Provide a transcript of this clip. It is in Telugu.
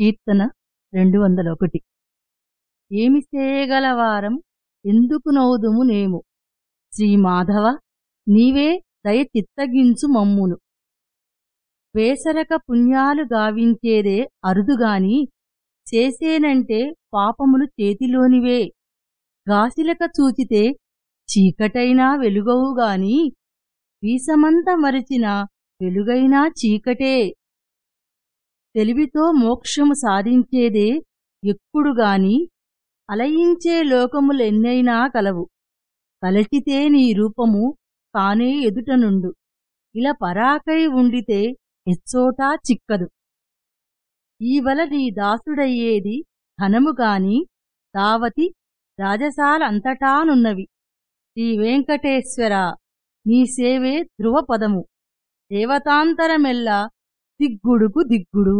కీర్తన రెండు వందల ఒకటి. ఏమి చేయగలవారం? ఎందుకు నౌదుము నేము? శ్రీమాధవ నీవే దయ తిత్తగించు మమ్మును. వేసరక పుణ్యాలు గావించేదే అరుదుగాని చేసేనంటే పాపములు చేతిలోనివే. గాసిలక చూచితే చీకటైనా వెలుగవుగాని వీసమంత మరిచిన వెలుగైనా చీకటే. తెలివితో మోక్షము సాధించేదే ఎక్కుడుగాని అలయించే లోకములెన్నైనా కలవు. కలటితే నీ రూపము కానే ఎదుటనుండు ఇలా పరాకై ఉండితే ఎచ్చోటా చిక్కదు. ఈవల నీ దాసుడయ్యేది ధనముగాని దావతి రాజసాలంతటానున్నవి శ్రీ వెంకటేశ్వర నీ సేవే ధ్రువపదము. దేవతాంతరమెల్లా దిగ్గుడుకు దిగ్గుడు.